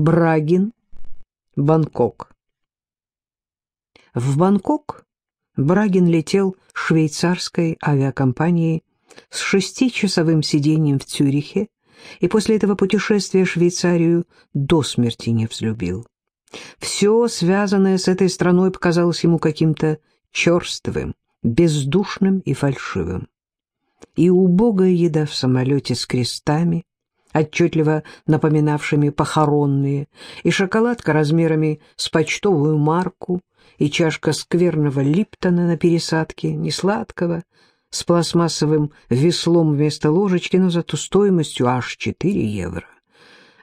Брагин, Бангкок. В Бангкок Брагин летел швейцарской авиакомпанией с шестичасовым сиденьем в Цюрихе и после этого путешествия Швейцарию до смерти не взлюбил. Все, связанное с этой страной, показалось ему каким-то черствым, бездушным и фальшивым. И убогая еда в самолете с крестами, отчетливо напоминавшими похоронные, и шоколадка размерами с почтовую марку, и чашка скверного липтона на пересадке, не сладкого, с пластмассовым веслом вместо ложечки, но зато стоимостью аж 4 евро.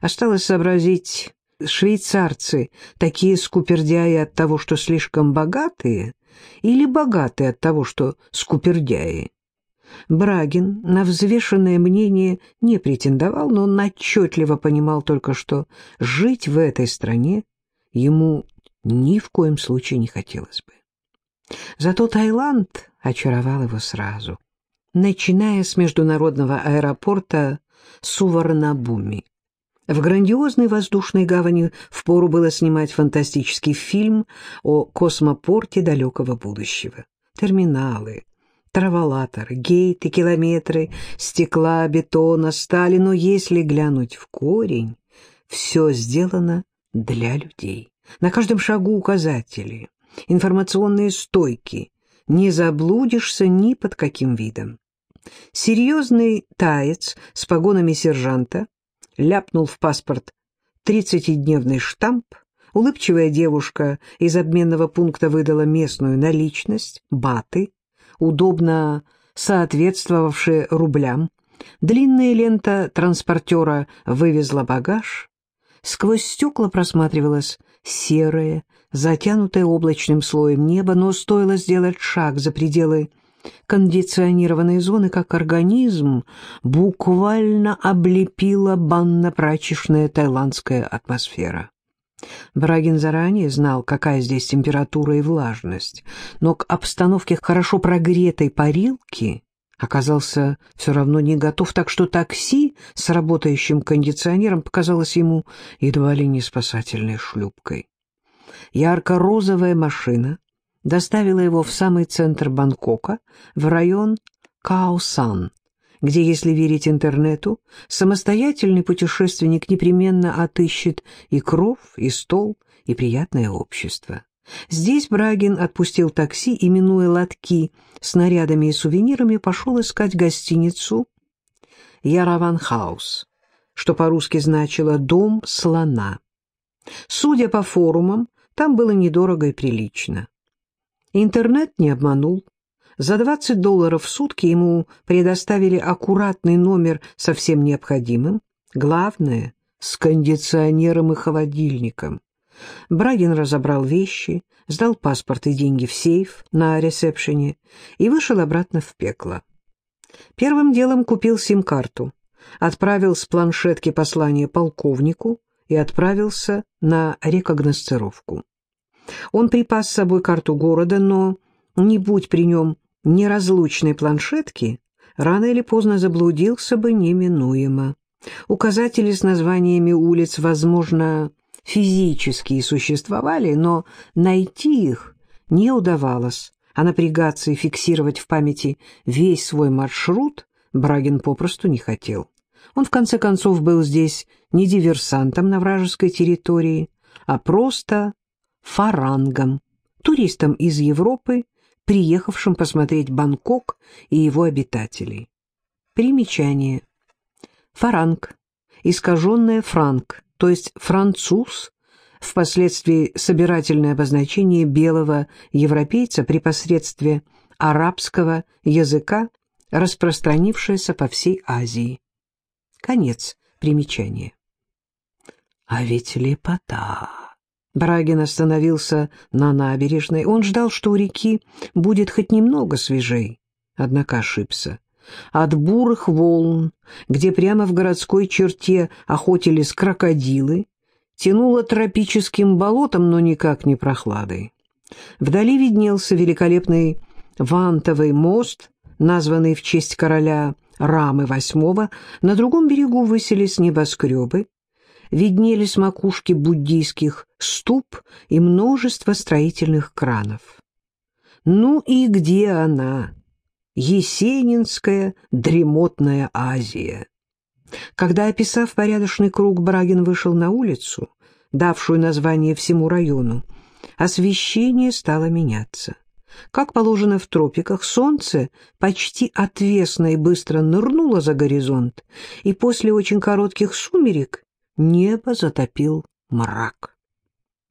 Осталось сообразить, швейцарцы такие скупердяи от того, что слишком богатые, или богатые от того, что скупердяи. Брагин на взвешенное мнение не претендовал, но он отчетливо понимал только, что жить в этой стране ему ни в коем случае не хотелось бы. Зато Таиланд очаровал его сразу, начиная с международного аэропорта Суварнабуми. В грандиозной воздушной гавани впору было снимать фантастический фильм о космопорте далекого будущего. Терминалы, траволаторы, гейты, километры, стекла, бетона, стали, но если глянуть в корень, все сделано для людей. На каждом шагу указатели, информационные стойки. Не заблудишься ни под каким видом. Серьезный таец с погонами сержанта ляпнул в паспорт тридцатидневный штамп, улыбчивая девушка из обменного пункта выдала местную наличность, баты, удобно соответствовавшие рублям, длинная лента транспортера вывезла багаж, сквозь стекла просматривалось серое, затянутое облачным слоем небо, но стоило сделать шаг за пределы кондиционированной зоны, как организм буквально облепила банно-прачечная тайландская атмосфера. Брагин заранее знал, какая здесь температура и влажность, но к обстановке хорошо прогретой парилки оказался все равно не готов, так что такси с работающим кондиционером показалось ему едва ли не спасательной шлюпкой. Ярко-розовая машина доставила его в самый центр Бангкока, в район Каосан, где, если верить интернету, самостоятельный путешественник непременно отыщет и кров, и стол, и приятное общество. Здесь Брагин отпустил такси и, минуя лотки с нарядами и сувенирами, пошел искать гостиницу Яраванхаус, что по-русски значило «дом слона». Судя по форумам, там было недорого и прилично. Интернет не обманул. За 20 долларов в сутки ему предоставили аккуратный номер со всем необходимым, главное — с кондиционером и холодильником. Брагин разобрал вещи, сдал паспорт и деньги в сейф на ресепшене и вышел обратно в пекло. Первым делом купил сим-карту, отправил с планшетки послание полковнику и отправился на рекогносцировку. Он припас с собой карту города, но, не будь при нем неразлучной планшетки, рано или поздно заблудился бы неминуемо. Указатели с названиями улиц, возможно, физически существовали, но найти их не удавалось, а напрягаться и фиксировать в памяти весь свой маршрут Брагин попросту не хотел. Он, в конце концов, был здесь не диверсантом на вражеской территории, а просто фарангом, туристом из Европы, приехавшим посмотреть Бангкок и его обитателей. Примечание. Фаранг, искаженное франк, то есть француз, впоследствии собирательное обозначение белого европейца при посредстве арабского языка, распространившееся по всей Азии. Конец примечания. А ведь лепота! Брагин остановился на набережной. Он ждал, что у реки будет хоть немного свежей, однако ошибся. От бурых волн, где прямо в городской черте охотились крокодилы, тянуло тропическим болотом, но никак не прохладой. Вдали виднелся великолепный вантовый мост, названный в честь короля Рамы VIII, на другом берегу высились небоскребы. Виднелись макушки буддийских ступ и множество строительных кранов. Ну и где она, Есенинская дремотная Азия? Когда, описав порядочный круг, Брагин вышел на улицу, давшую название всему району, освещение стало меняться. Как положено в тропиках, солнце почти отвесно и быстро нырнуло за горизонт, и после очень коротких сумерек небо затопил мрак.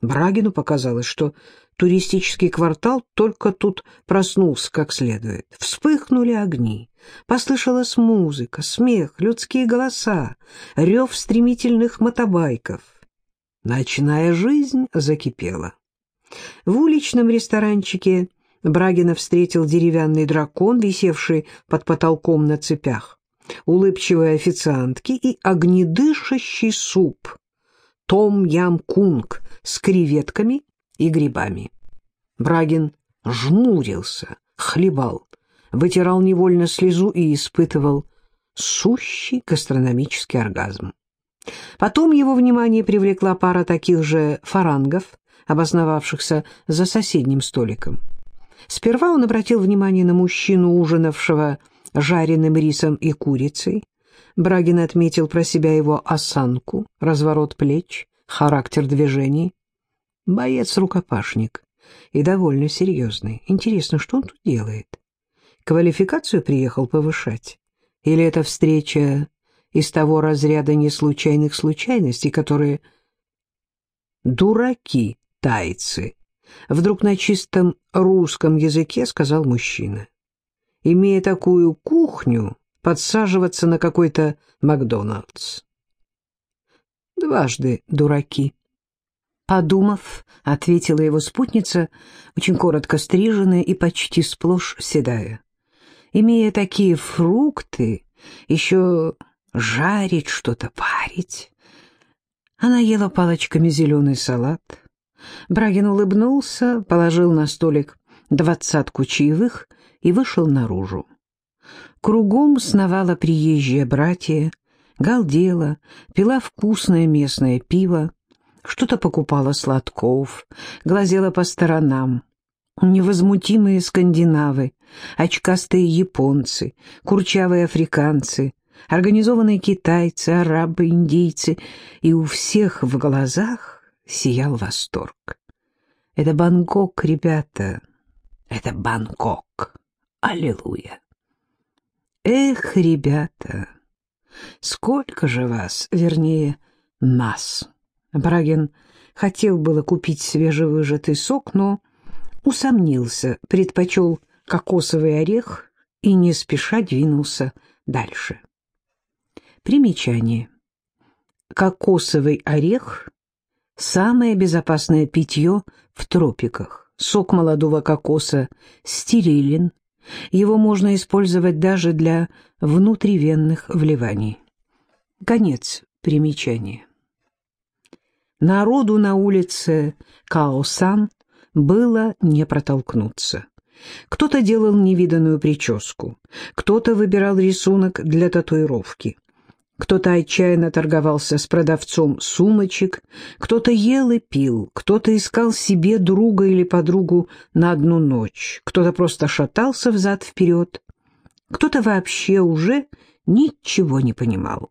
Брагину показалось, что туристический квартал только тут проснулся как следует. Вспыхнули огни, послышалась музыка, смех, людские голоса, рев стремительных мотобайков. Ночная жизнь закипела. В уличном ресторанчике Брагина встретил деревянный дракон, висевший под потолком на цепях, улыбчивые официантки и огнедышащий суп том-ям-кунг с креветками и грибами. Брагин жмурился, хлебал, вытирал невольно слезу и испытывал сущий гастрономический оргазм. Потом его внимание привлекла пара таких же фарангов, обосновавшихся за соседним столиком. Сперва он обратил внимание на мужчину, ужинавшего жареным рисом и курицей. Брагин отметил про себя его осанку, разворот плеч, характер движений. Боец-рукопашник и довольно серьезный. Интересно, что он тут делает? Квалификацию приехал повышать? Или это встреча из того разряда неслучайных случайностей, которые... Дураки тайцы, вдруг на чистом русском языке сказал мужчина. Имея такую кухню, подсаживаться на какой-то Макдоналдс. Дважды дураки. Подумав, ответила его спутница, очень коротко стриженная и почти сплошь седая. Имея такие фрукты, еще жарить что-то, парить. Она ела палочками зеленый салат. Брагин улыбнулся, положил на столик двадцатку чаевых и вышел наружу. Кругом сновала приезжие братья, галдела, пила вкусное местное пиво, что-то покупала сладков, глазела по сторонам. Невозмутимые скандинавы, очкастые японцы, курчавые африканцы, организованные китайцы, арабы, индийцы, и у всех в глазах сиял восторг. Это Бангкок, ребята, это Бангкок. Аллилуйя. Эх, ребята, сколько же вас, вернее, нас. Брагин хотел было купить свежевыжатый сок, но усомнился, предпочел кокосовый орех и не спеша двинулся дальше. Примечание. Кокосовый орех – самое безопасное питье в тропиках. Сок молодого кокоса стерилен, его можно использовать даже для внутривенных вливаний. Конец примечания. Народу на улице Каосан было не протолкнуться. Кто-то делал невиданную прическу, кто-то выбирал рисунок для татуировки, кто-то отчаянно торговался с продавцом сумочек, кто-то ел и пил, кто-то искал себе друга или подругу на одну ночь, кто-то просто шатался взад-вперед, кто-то вообще уже ничего не понимал.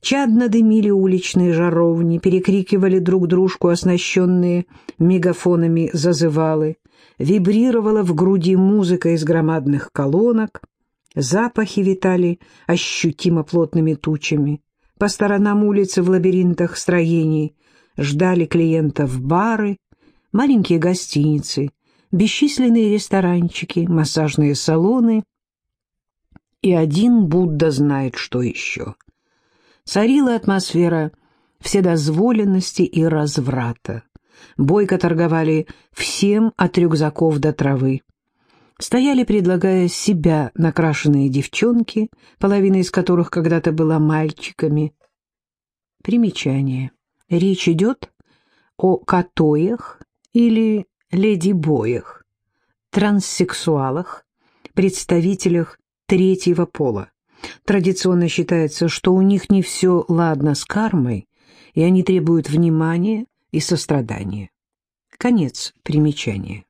Чадно дымили уличные жаровни, перекрикивали друг дружку оснащенные мегафонами зазывалы, вибрировала в груди музыка из громадных колонок, запахи витали ощутимо плотными тучами. По сторонам улицы в лабиринтах строений ждали клиентов бары, маленькие гостиницы, бесчисленные ресторанчики, массажные салоны и один Будда знает что еще — Царила атмосфера вседозволенности и разврата. Бойко торговали всем от рюкзаков до травы. Стояли, предлагая себя, накрашенные девчонки, половина из которых когда-то была мальчиками. Примечание. Речь идет о катоях или леди-боях, транссексуалах, представителях третьего пола. Традиционно считается, что у них не все ладно с кармой, и они требуют внимания и сострадания. Конец примечания.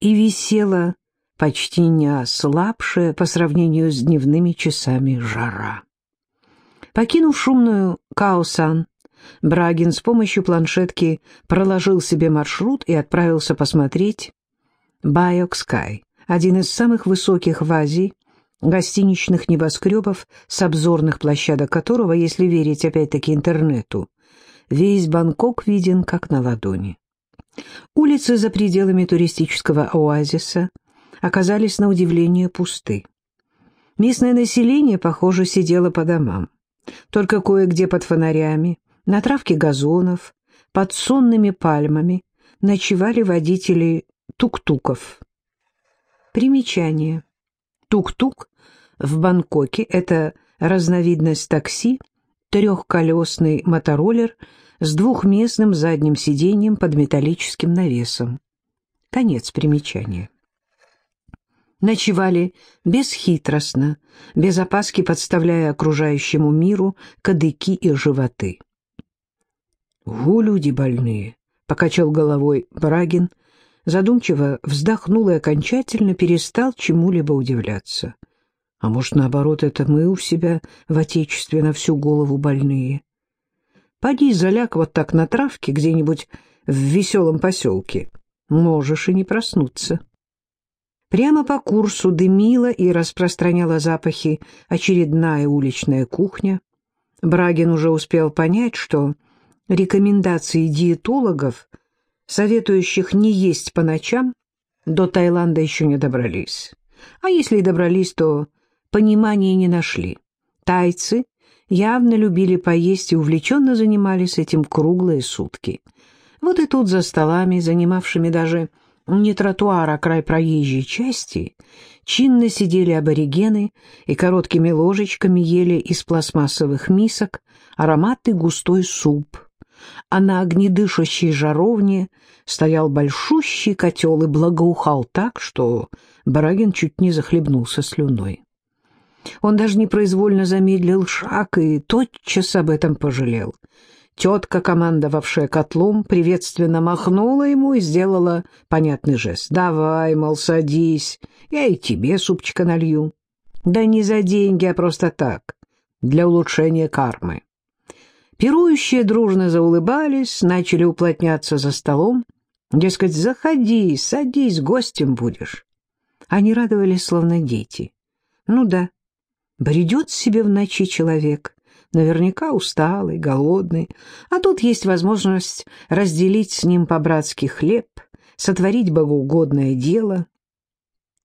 И висела почти не ослабшая по сравнению с дневными часами жара. Покинув шумную Каосан, Брагин с помощью планшетки проложил себе маршрут и отправился посмотреть Байок Скай, один из самых высоких в Азии гостиничных небоскребов, с обзорных площадок которого, если верить опять-таки интернету, весь Бангкок виден как на ладони. Улицы за пределами туристического оазиса оказались на удивление пусты. Местное население, похоже, сидело по домам. Только кое-где под фонарями, на травке газонов, под сонными пальмами ночевали водители тук-туков. Примечание. Тук-тук в Бангкоке – это разновидность такси, трехколесный мотороллер с двухместным задним сиденьем под металлическим навесом. Конец примечания. Ночевали бесхитростно, без опаски подставляя окружающему миру кадыки и животы. «Гу, люди больные!» — покачал головой Брагин, задумчиво вздохнул и окончательно перестал чему-либо удивляться. А может, наоборот, это мы у себя в Отечестве на всю голову больные? Поди заляг вот так на травке где-нибудь в веселом поселке. Можешь и не проснуться. Прямо по курсу дымила и распространяла запахи очередная уличная кухня. Брагин уже успел понять, что рекомендации диетологов, советующих не есть по ночам, до Таиланда еще не добрались. А если и добрались, то понимания не нашли. Тайцы явно любили поесть и увлеченно занимались этим круглые сутки. Вот и тут за столами, занимавшими даже не тротуар, а край проезжей части, чинно сидели аборигены и короткими ложечками ели из пластмассовых мисок ароматный густой суп. А на огнедышащей жаровне стоял большущий котел и благоухал так, что Барагин чуть не захлебнулся слюной. Он даже непроизвольно замедлил шаг и тотчас об этом пожалел. Тетка, командовавшая котлом, приветственно махнула ему и сделала понятный жест. «Давай, мол, садись, я и тебе супчика налью». «Да не за деньги, а просто так, для улучшения кармы». Пирующие дружно заулыбались, начали уплотняться за столом. Дескать, заходи, садись, гостем будешь. Они радовались, словно дети. Ну да, Бредет себе в ночи человек, наверняка усталый, голодный, а тут есть возможность разделить с ним по-братски хлеб, сотворить богоугодное дело.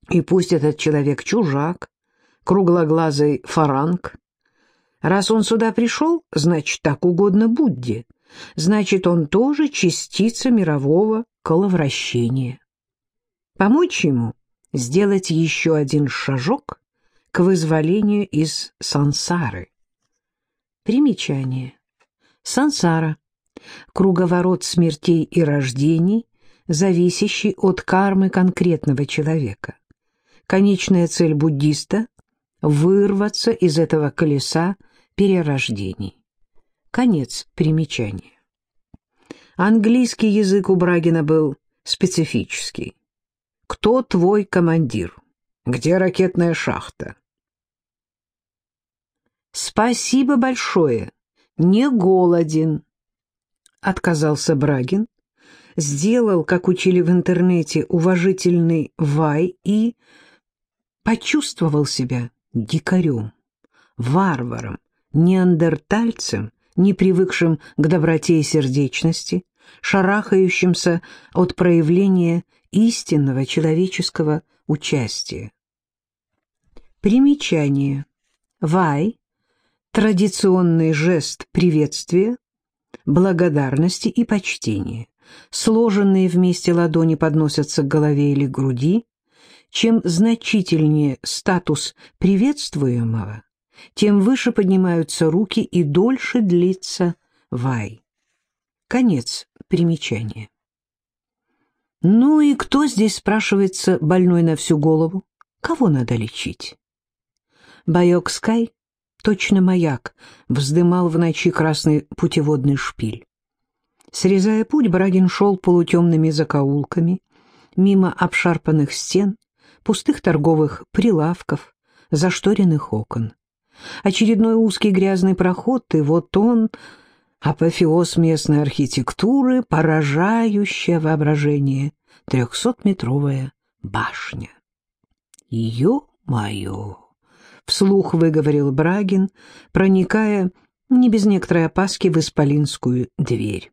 И пусть этот человек чужак, круглоглазый фаранг, раз он сюда пришел, значит, так угодно Будде, значит, он тоже частица мирового коловращения. Помочь ему сделать еще один шажок — к вызволению из сансары. Примечание. Сансара – круговорот смертей и рождений, зависящий от кармы конкретного человека. Конечная цель буддиста – вырваться из этого колеса перерождений. Конец примечания. Английский язык у Брагина был специфический. «Кто твой командир? Где ракетная шахта?» «Спасибо большое, не голоден», — отказался Брагин, сделал, как учили в интернете, уважительный вай и почувствовал себя дикарем, варваром, неандертальцем, не привыкшим к доброте и сердечности, шарахающимся от проявления истинного человеческого участия. Примечание. Вай традиционный жест приветствия, благодарности и почтения. Сложенные вместе ладони подносятся к голове или груди. Чем значительнее статус приветствуемого, тем выше поднимаются руки и дольше длится вай. Конец примечания. Ну и кто здесь, спрашивается, больной на всю голову? Кого надо лечить? Байок Скай точно маяк, вздымал в ночи красный путеводный шпиль. Срезая путь, Брагин шел полутемными закоулками, мимо обшарпанных стен, пустых торговых прилавков, зашторенных окон. Очередной узкий грязный проход, и вот он, апофеоз местной архитектуры, поражающее воображение, трехсотметровая башня. «Ё-моё!» — вслух выговорил Брагин, проникая не без некоторой опаски в исполинскую дверь.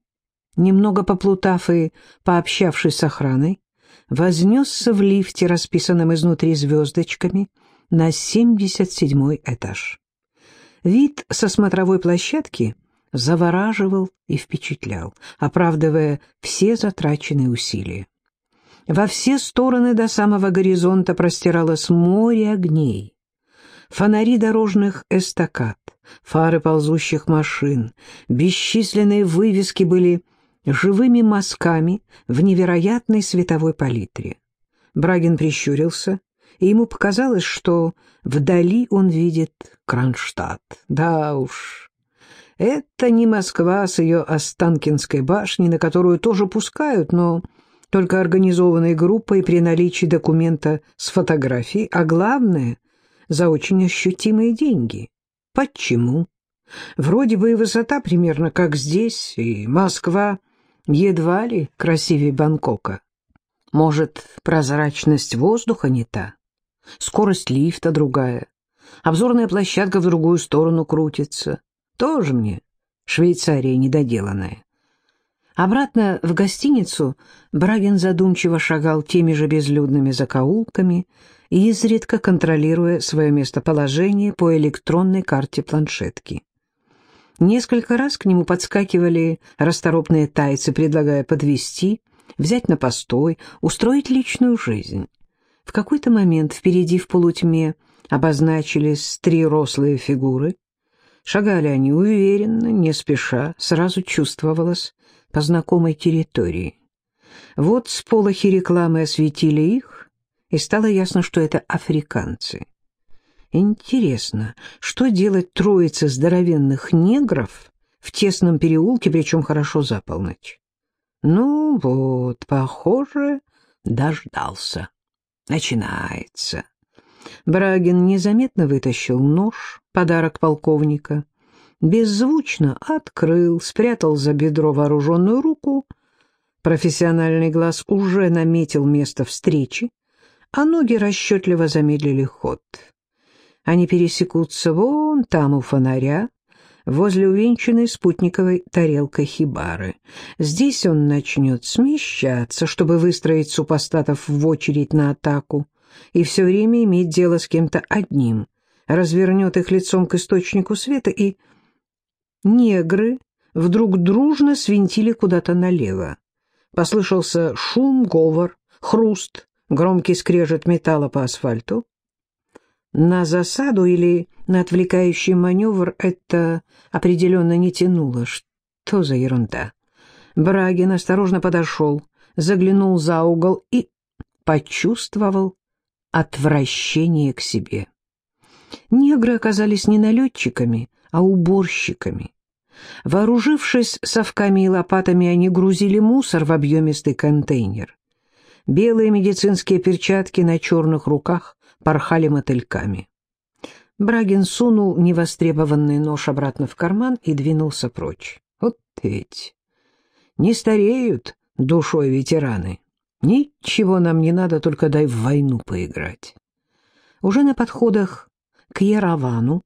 Немного поплутав и пообщавшись с охраной, вознесся в лифте, расписанном изнутри звездочками, на 77-й этаж. Вид со смотровой площадки завораживал и впечатлял, оправдывая все затраченные усилия. Во все стороны до самого горизонта простиралось море огней. Фонари дорожных эстакад, фары ползущих машин, бесчисленные вывески были живыми мазками в невероятной световой палитре. Брагин прищурился, и ему показалось, что вдали он видит Кронштадт. Да уж, это не Москва с ее Останкинской башней, на которую тоже пускают, но только организованной группой при наличии документа с фотографией, а главное — за очень ощутимые деньги. Почему? Вроде бы и высота примерно как здесь, и Москва едва ли красивее Бангкока. Может, прозрачность воздуха не та? Скорость лифта другая. Обзорная площадка в другую сторону крутится. Тоже мне Швейцария недоделанная. Обратно в гостиницу Брагин задумчиво шагал теми же безлюдными закоулками, изредка контролируя свое местоположение по электронной карте планшетки. Несколько раз к нему подскакивали расторопные тайцы, предлагая подвести, взять на постой, устроить личную жизнь. В какой-то момент впереди в полутьме обозначились три рослые фигуры. Шагали они уверенно, не спеша, сразу чувствовалось по знакомой территории. Вот с полохи рекламы осветили их, и стало ясно, что это африканцы. Интересно, что делать троице здоровенных негров в тесном переулке, причем хорошо за полночь? Ну вот, похоже, дождался. Начинается. Брагин незаметно вытащил нож, подарок полковника, беззвучно открыл, спрятал за бедро вооруженную руку. Профессиональный глаз уже наметил место встречи, а ноги расчетливо замедлили ход. Они пересекутся вон там у фонаря, возле увенчанной спутниковой тарелкой хибары. Здесь он начнет смещаться, чтобы выстроить супостатов в очередь на атаку, и все время иметь дело с кем-то одним, развернет их лицом к источнику света, и негры вдруг дружно свинтили куда-то налево. Послышался шум, говор, хруст, громкий скрежет металла по асфальту. На засаду или на отвлекающий маневр это определенно не тянуло. Что за ерунда? Брагин осторожно подошел, заглянул за угол и почувствовал отвращение к себе. Негры оказались не налетчиками, а уборщиками. Вооружившись совками и лопатами, они грузили мусор в объемистый контейнер. Белые медицинские перчатки на черных руках порхали мотыльками. Брагин сунул невостребованный нож обратно в карман и двинулся прочь. Вот ведь не стареют душой ветераны. Ничего нам не надо, только дай в войну поиграть. Уже на подходах к Яровану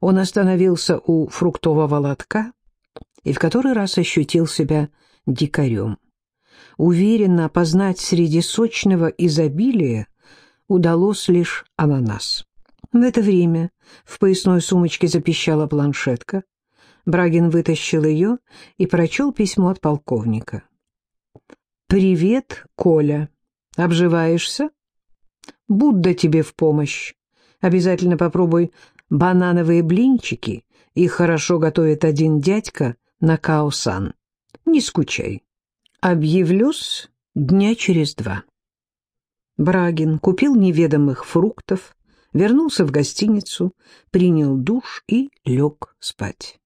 он остановился у фруктового лотка и в который раз ощутил себя дикарем уверенно опознать среди сочного изобилия удалось лишь ананас. В это время в поясной сумочке запищала планшетка. Брагин вытащил ее и прочел письмо от полковника. «Привет, Коля. Обживаешься? Будда тебе в помощь. Обязательно попробуй банановые блинчики. Их хорошо готовит один дядька на Каосан. Не скучай. Объявлюсь дня через два. Брагин купил неведомых фруктов, вернулся в гостиницу, принял душ и лег спать.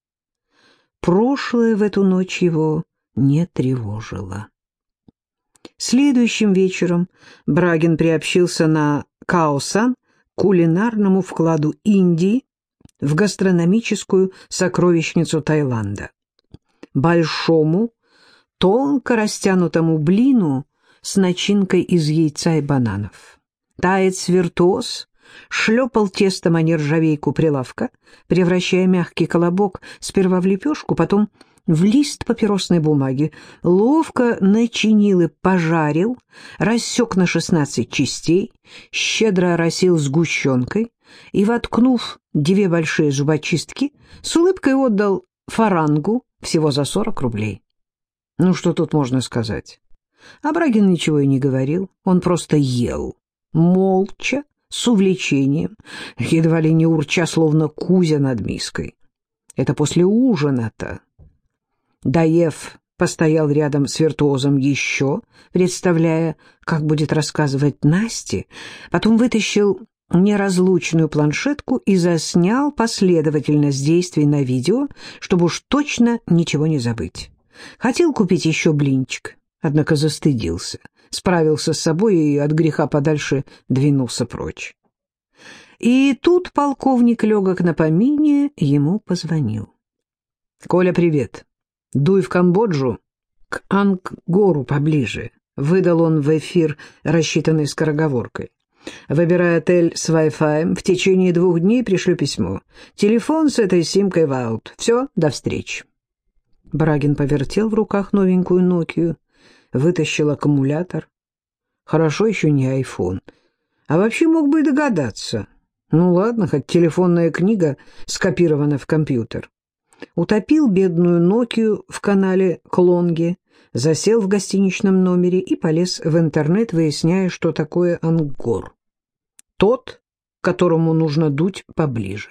Прошлое в эту ночь его не тревожило. Следующим вечером Брагин приобщился на Каосан кулинарному вкладу Индии в гастрономическую сокровищницу Таиланда. Большому, тонко растянутому блину с начинкой из яйца и бананов. Таец-виртуоз шлепал тестом о нержавейку прилавка, превращая мягкий колобок сперва в лепешку, потом в лист папиросной бумаги, ловко начинил и пожарил, рассек на шестнадцать частей, щедро оросил сгущенкой и, воткнув две большие зубочистки, с улыбкой отдал фарангу всего за сорок рублей. Ну, что тут можно сказать? Абрагин ничего и не говорил, он просто ел, молча, с увлечением, едва ли не урча, словно кузя над миской. Это после ужина-то. Даев постоял рядом с виртуозом еще, представляя, как будет рассказывать Насте, потом вытащил неразлучную планшетку и заснял последовательность действий на видео, чтобы уж точно ничего не забыть. Хотел купить еще блинчик, однако застыдился, справился с собой и от греха подальше двинулся прочь. И тут полковник легок на помине ему позвонил. — Коля, привет. Дуй в Камбоджу, к Ангору поближе, — выдал он в эфир, рассчитанной скороговоркой. Выбирай отель с Wi-Fi. В течение двух дней пришлю письмо. Телефон с этой симкой в аут. Все, до встречи. Брагин повертел в руках новенькую Нокию, вытащил аккумулятор. Хорошо еще не айфон. А вообще мог бы и догадаться. Ну ладно, хоть телефонная книга скопирована в компьютер. Утопил бедную Нокию в канале Клонге, засел в гостиничном номере и полез в интернет, выясняя, что такое ангор. Тот, которому нужно дуть поближе.